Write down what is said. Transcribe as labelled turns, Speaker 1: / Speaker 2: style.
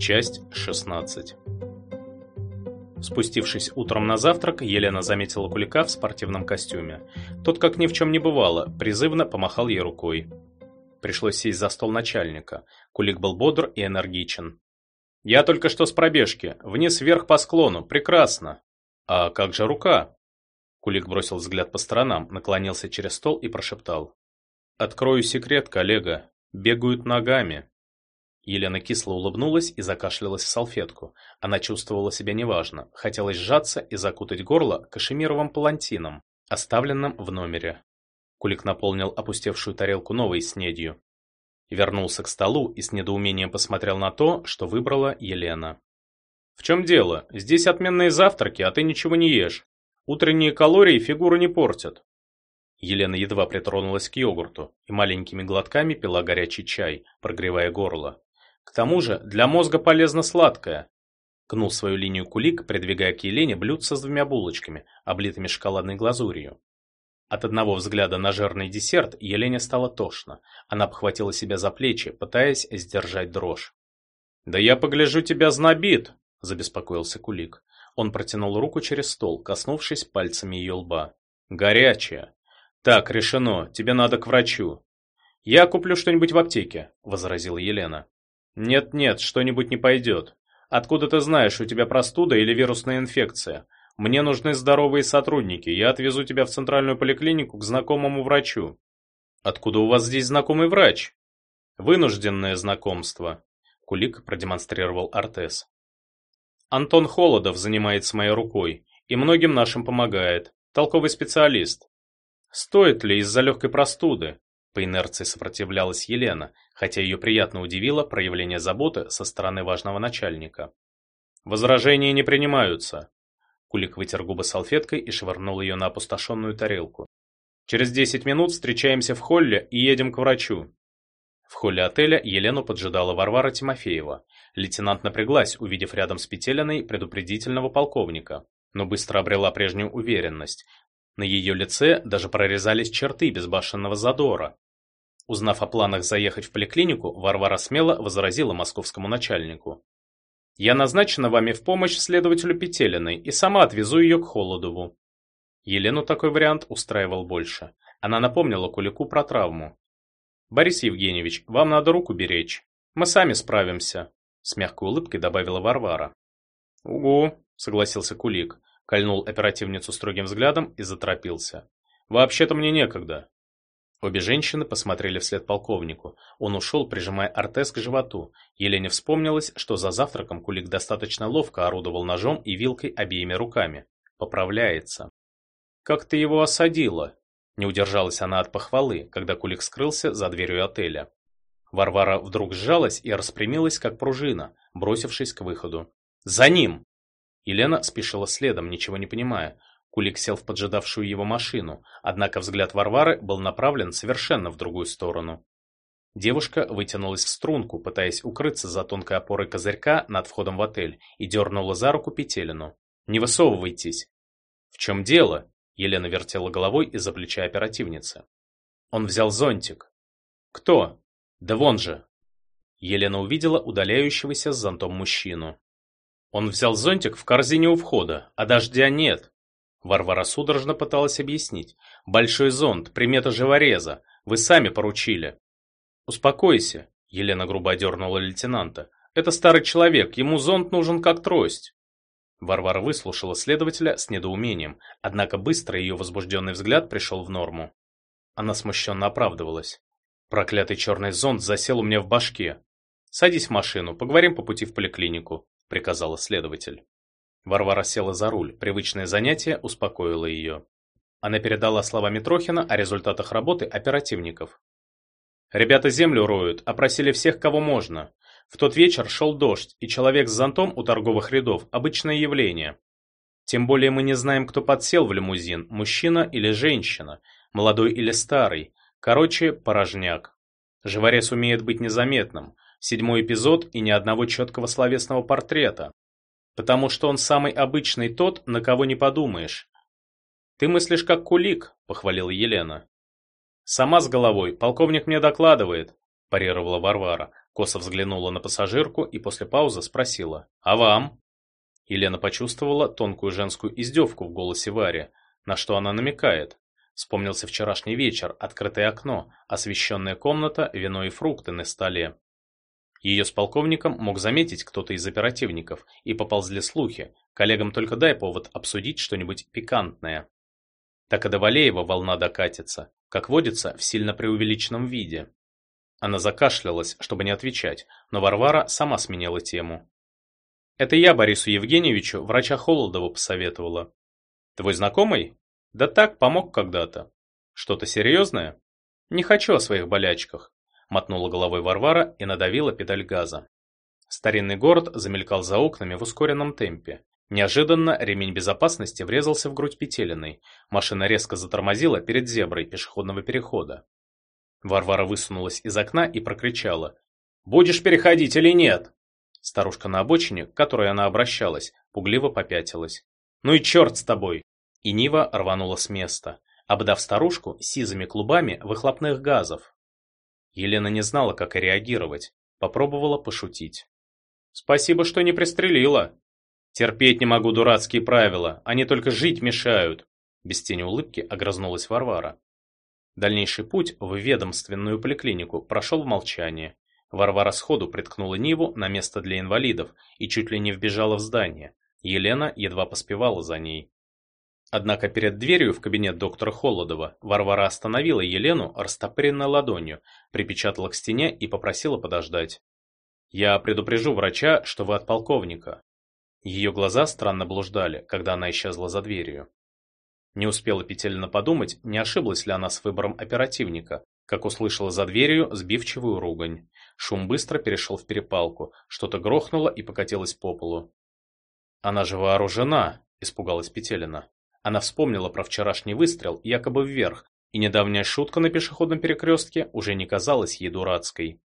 Speaker 1: Часть 16 Спустившись утром на завтрак, Елена заметила Кулика в спортивном костюме. Тот, как ни в чем не бывало, призывно помахал ей рукой. Пришлось сесть за стол начальника. Кулик был бодр и энергичен. «Я только что с пробежки. Вниз-вверх по склону. Прекрасно. А как же рука?» Кулик бросил взгляд по сторонам, наклонился через стол и прошептал. «Открою секрет, коллега. Бегают ногами». Елена кисло улыбнулась и закашлялась в салфетку. Она чувствовала себя неважно. Хотелось сжаться и закутать горло кашемировым палантином, оставленным в номере. Кулик наполнил опустевшую тарелку новой снедью. Вернулся к столу и с недоумением посмотрел на то, что выбрала Елена. «В чем дело? Здесь отменные завтраки, а ты ничего не ешь. Утренние калории фигуру не портят». Елена едва притронулась к йогурту и маленькими глотками пила горячий чай, прогревая горло. К тому же, для мозга полезно сладкое. Кнул свою линию кулик, придвигая к Елене блюдце с двумя булочками, облитыми шоколадной глазурью. От одного взгляда на жирный десерт Елене стало тошно. Она обхватила себя за плечи, пытаясь сдержать дрожь. «Да я погляжу, тебя знобит!» – забеспокоился Кулик. Он протянул руку через стол, коснувшись пальцами ее лба. «Горячая!» «Так, решено, тебе надо к врачу». «Я куплю что-нибудь в аптеке», – возразила Елена. «Нет-нет, что-нибудь не пойдет. Откуда ты знаешь, у тебя простуда или вирусная инфекция? Мне нужны здоровые сотрудники. Я отвезу тебя в центральную поликлинику к знакомому врачу. Откуда у вас здесь знакомый врач? Вынужденное знакомство. Кулик продемонстрировал Артес. Антон Холодов занимается моей рукой и многим нашим помогает. Толковый специалист. Стоит ли из-за легкой простуды? По инерции сопротивлялась Елена, хотя ее приятно удивило проявление заботы со стороны важного начальника. Возражения не принимаются. Кулик вытер губы салфеткой и швырнул ее на опустошенную тарелку. «Через десять минут встречаемся в холле и едем к врачу». В холле отеля Елену поджидала Варвара Тимофеева. Лейтенант напряглась, увидев рядом с Петелиной предупредительного полковника, но быстро обрела прежнюю уверенность. На ее лице даже прорезались черты безбашенного задора. Узнав о планах заехать в поликлинику, Варвара смело возразила московскому начальнику. Я назначена вами в помощь следователю Петелиной и сама отвезу ее к Холодову. Елену такой вариант устраивал больше. Она напомнила Кулику про травму. Борис Евгеньевич, вам надо руку беречь. Мы сами справимся, с мягкой улыбкой добавила Варвара. Угу, согласился Кулик, кольнул оперативницу строгим взглядом и заторопился. Вообще-то мне некогда. Обе женщины посмотрели вслед полковнику. Он ушел, прижимая Артес к животу. Елене вспомнилось, что за завтраком Кулик достаточно ловко орудовал ножом и вилкой обеими руками. Поправляется. «Как ты его осадила?» Не удержалась она от похвалы, когда Кулик скрылся за дверью отеля. Варвара вдруг сжалась и распрямилась, как пружина, бросившись к выходу. «За ним!» Елена спешила следом, ничего не понимая. Кулик сел в поджидавшую его машину, однако взгляд Варвары был направлен совершенно в другую сторону. Девушка вытянулась в струнку, пытаясь укрыться за тонкой опорой козырька над входом в отель, и дернула за руку Петелину. «Не высовывайтесь!» «В чем дело?» Елена вертела головой из-за плеча оперативницы. Он взял зонтик. «Кто?» «Да вон же!» Елена увидела удаляющегося с зонтом мужчину. Он взял зонтик в корзине у входа, а дождя нет. Варвара судорожно пыталась объяснить. «Большой зонт, примета живореза. Вы сами поручили». «Успокойся», — Елена грубо одернула лейтенанта. «Это старый человек, ему зонт нужен как трость». Варвара выслушала следователя с недоумением, однако быстро ее возбужденный взгляд пришел в норму. Она смущенно оправдывалась. «Проклятый черный зонт засел у меня в башке. Садись в машину, поговорим по пути в поликлинику», — приказала следователь. Варвара села за руль, привычное занятие успокоило ее. Она передала слова Митрохина о результатах работы оперативников. «Ребята землю роют, опросили всех, кого можно. В тот вечер шел дождь, и человек с зонтом у торговых рядов – обычное явление. Тем более мы не знаем, кто подсел в лимузин, мужчина или женщина, молодой или старый. Короче, порожняк. Живорез умеет быть незаметным. Седьмой эпизод и ни одного четкого словесного портрета. Потому что он самый обычный тот, на кого не подумаешь. Ты мыслишь как кулик, похвалила Елена. Сама с головой, полковник мне докладывает. парировала Варвара, косо взглянула на пассажирку и после паузы спросила: "А вам?" Елена почувствовала тонкую женскую издевку в голосе Вари, на что она намекает. Вспомнился вчерашний вечер, открытое окно, освещенная комната, вино и фрукты на столе. Ее с полковником мог заметить кто-то из оперативников, и поползли слухи. Коллегам только дай повод обсудить что-нибудь пикантное. Так и до Валеева волна докатится, как водится, в сильно преувеличенном виде. Она закашлялась, чтобы не отвечать, но Варвара сама сменила тему. Это я Борису Евгеньевичу врача Холодова посоветовала. Твой знакомый? Да так, помог когда-то. Что-то серьезное? Не хочу о своих болячках мотнула головой Варвара и надавила педаль газа. Старинный город замелькал за окнами в ускоренном темпе. Неожиданно ремень безопасности врезался в грудь Петелиной. Машина резко затормозила перед зеброй пешеходного перехода. Варвара высунулась из окна и прокричала: "Будешь переходить или нет?" Старушка на обочине, к которой она обращалась, пугливо попятилась. "Ну и черт с тобой!" И Нива рванула с места, обдав старушку сизыми клубами выхлопных газов. Елена не знала, как реагировать, попробовала пошутить. «Спасибо, что не пристрелила. Терпеть не могу дурацкие правила, они только жить мешают», без тени улыбки огрызнулась Варвара. Дальнейший путь в ведомственную поликлинику прошел в молчании. Варвара сходу приткнула Ниву на место для инвалидов и чуть ли не вбежала в здание. Елена едва поспевала за ней. Однако перед дверью в кабинет доктора Холодова Варвара остановила Елену растопыренной ладонью, припечатала к стене и попросила подождать. «Я предупрежу врача, что вы от полковника». Ее глаза странно блуждали, когда она исчезла за дверью. Не успела Петелина подумать, не ошиблась ли она с выбором оперативника, как услышала за дверью сбивчивую ругань. Шум быстро перешел в перепалку, что-то грохнуло и покатилось по полу. «Она же вооружена!» – испугалась Петелина. Она вспомнила про вчерашний выстрел, якобы вверх, и недавняя шутка на пешеходном перекрестке уже не казалась ей дурацкой.